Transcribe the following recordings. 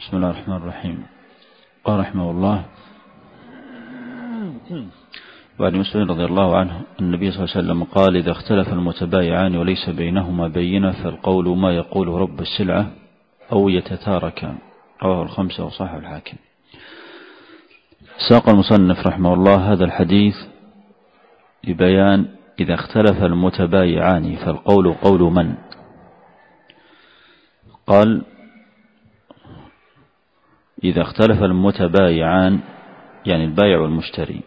بسم الله الرحمن الرحيم. قال رحمه الله وعن مسلم رضي الله عنه النبي صلى الله عليه وسلم قال إذا اختلف المتبايعان وليس بينهما بينة فالقول ما يقول رب السلعة أو يتتاركان. رواه الخمسة وصاحب الحاكم. ساق المصنف رحمه الله هذا الحديث لبيان إذا اختلف المتبايعان فالقول قول من؟ قال إذا اختلف المتبايعان يعني البايع والمشتري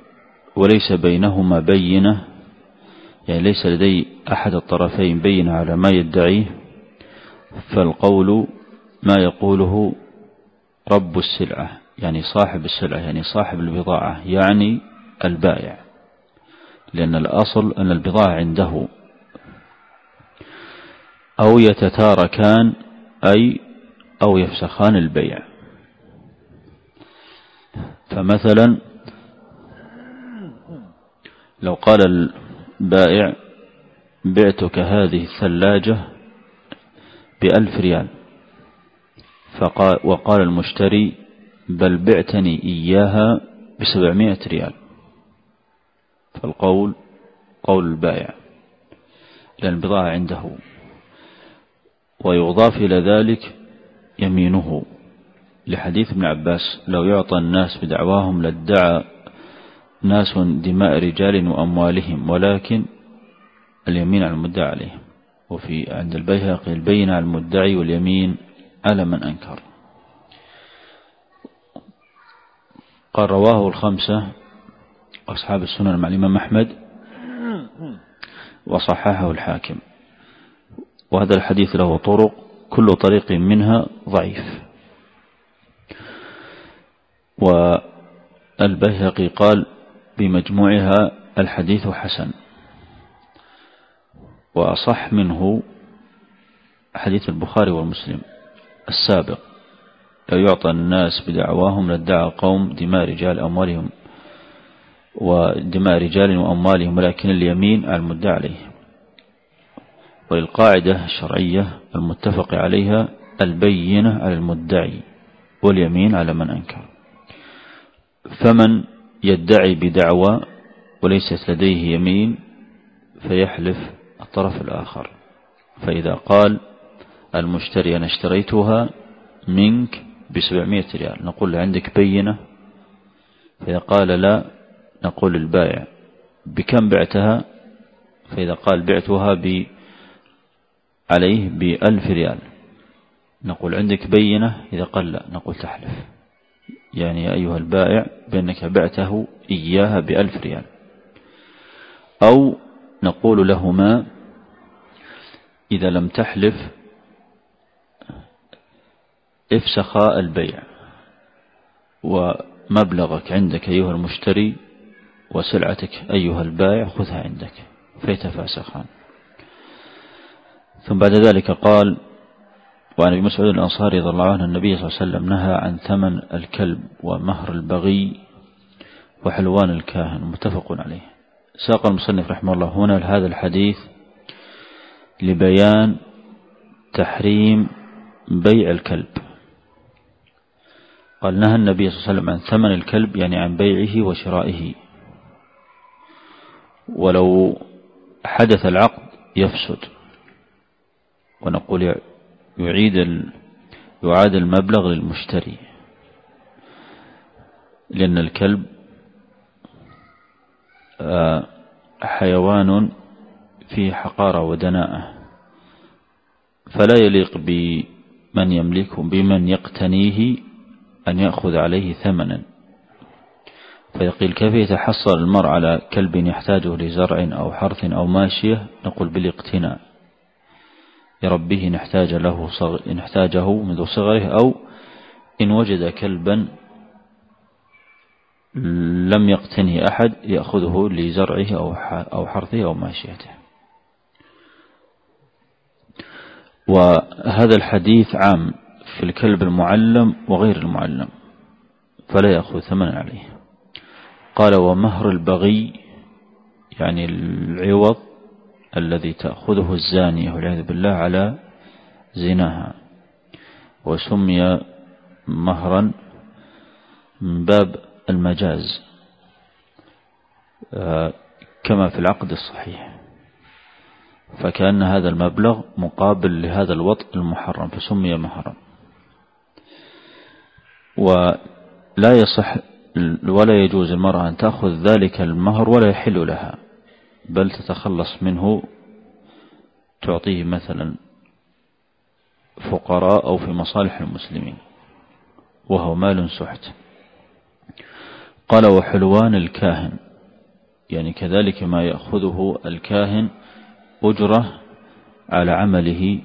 وليس بينهما بينة يعني ليس لدي أحد الطرفين بينة على ما يدعيه فالقول ما يقوله رب السلعة يعني صاحب السلعة يعني صاحب البضاعة يعني البائع لأن الأصل أن البضاعة عنده. أو يتتاركان أي أو يفسخان البيع. فمثلا لو قال البائع بعتك هذه الثلاجة بألف ريال فقال وقال المشتري بل بعتني إياها بسبعمائة ريال. فالقول قول البائع لأن البضاعة عنده ويضاف إلى ذلك يمينه. لحديث ابن عباس لو يعطى الناس بدعواهم لادعى ناس دماء رجال وأموالهم ولكن اليمين على المدعى عليهم. وفي عند البيهقي البين على المدعي واليمين على من أنكر. قال رواه الخمسة أصحاب السنن مع الإمام أحمد وصححه الحاكم. وهذا الحديث له طرق كل طريق منها ضعيف. والبيهقي قال بمجموعها الحديث حسن. وأصح منه حديث البخاري ومسلم السابق لو يعطى الناس بدعواهم لادعى قوم دماء رجال أموالهم ودماء رجال وأموالهم ولكن اليمين على المدعى عليه. وللقاعدة الشرعية المتفق عليها البينة على المدعي واليمين على من أنكر. فمن يدعي بدعوى وليست لديه يمين فيحلف الطرف الآخر. فإذا قال المشتري أنا اشتريتها منك بسبعمائة ريال نقول عندك بينة؟ فإذا قال لا نقول البائع. بكم بعتها؟ فإذا قال بعتها ب عليه بألف ريال. نقول عندك بينة؟ إذا قال لا نقول تحلف. يعني يا أيها البائع بأنك بعته إياها بألف ريال. أو نقول لهما إذا لم تحلف افسخا البيع ومبلغك عندك أيها المشتري وسلعتك أيها البائع خذها عندك فيتفاسخان. ثم بعد ذلك قال وعن أبي مسعود الأنصاري رضي الله عنه النبي صلى الله عليه وسلم نهى عن ثمن الكلب ومهر البغي وحلوان الكاهن متفق عليه. ساق المصنف رحمه الله هنا هذا الحديث لبيان تحريم بيع الكلب. قال نهى النبي صلى الله عليه وسلم عن ثمن الكلب يعني عن بيعه وشرائه. ولو حدث العقد يفسد. ونقول يعيد يعاد المبلغ للمشتري. لأن الكلب آه، حيوان فيه حقارة ودناءة. فلا يليق بمن يملكه بمن يقتنيه أن يأخذ عليه ثمنا. فيقول كيف يتحصل المرء على كلب يحتاجه لزرع أو حرث أو ماشية؟ نقول بالإقتناء. يربيه إن احتاج له صغ... إن احتاجه منذ صغره أو إن وجد كلبا لم يقتنه أحد يأخذه لزرعه أو أو حرثه أو ماشيته وهذا الحديث عام في الكلب المعلم وغير المعلم فلا يأخذ ثمنا عليه. قال ومهر البغي يعني العوض الذي تأخذه الزانية والعياذ بالله على زناها. وسمي مهرا من باب المجاز آه، كما في العقد الصحيح. فكأن هذا المبلغ مقابل لهذا الوطء المحرم فسمي مهرا. ولا يصح ولا يجوز المرأة أن تأخذ ذلك المهر ولا يحل لها. بل تتخلص منه تعطيه مثلا فقراء أو في مصالح المسلمين وهو مال سحت. قال وحلوان الكاهن يعني كذلك ما يأخذه الكاهن أجرة على عمله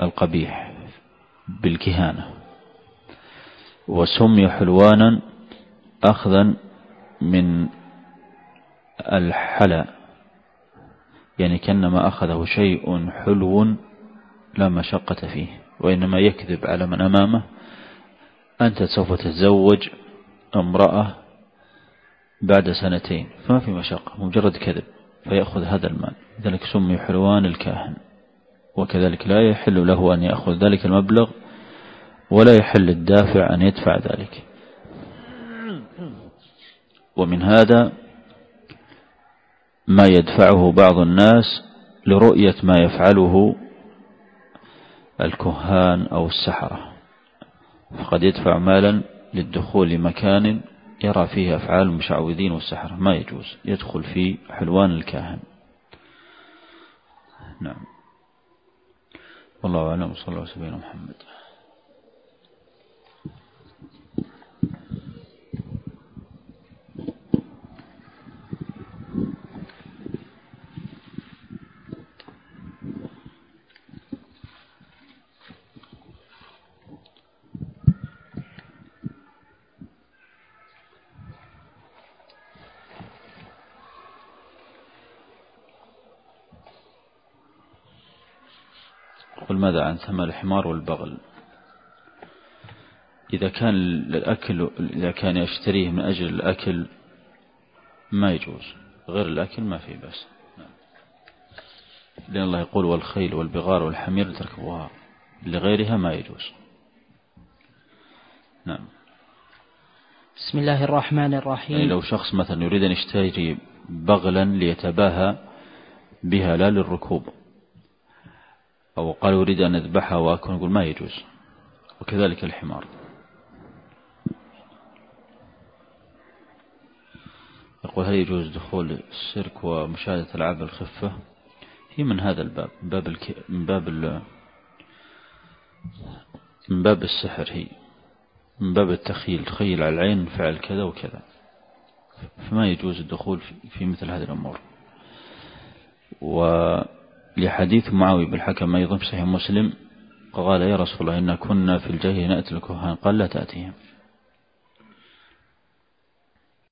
القبيح بالكهانة. وسمي حلوانا أخذا من الحلا. يعني كأنما أخذه شيء حلو لا مشقة فيه وإنما يكذب على من أمامه. أنت سوف تتزوج امرأة بعد سنتين فما في مشقة مجرد كذب فيأخذ هذا المال. ذلك سمي حلوان الكاهن وكذلك لا يحل له أن يأخذ ذلك المبلغ ولا يحل الدافع أن يدفع ذلك. ومن هذا ما يدفعه بعض الناس لرؤية ما يفعله الكهان أو السحرة. فقد يدفع مالا للدخول لمكان يرى فيه أفعال المشعوذين والسحرة. ما يجوز. يدخل في حلوان الكاهن. نعم. والله أعلم. صلى الله عليه وسلم محمد. قل ماذا عن ثمن الحمار والبغل؟ إذا كان الأكل إذا كان يشتريه من أجل الأكل ما يجوز غير الأكل ما فيه بس لأن الله يقول والخيل والبغار والحمير تركبوها لغيرها ما يجوز. نعم. بسم الله الرحمن الرحيم. يعني لو شخص مثلا يريد أن يشتري بغلا ليتباهى بها لا للركوب. أو قال أريد أن أذبحها وأكون يقول ما يجوز. وكذلك الحمار. يقول هل يجوز دخول السيرك ومشاهدة ألعاب الخفة؟ هي من هذا الباب من باب الك... من باب ال... من باب السحر هي من باب التخيل تخيل على العين فعل كذا وكذا. فما يجوز الدخول في مثل هذه الأمور. و لحديث معاوية بالحكم أيضا في صحيح مسلم قال يا رسول الله إن كنا في الجاهلية نأتي الكهان. قال لا تأتيهم.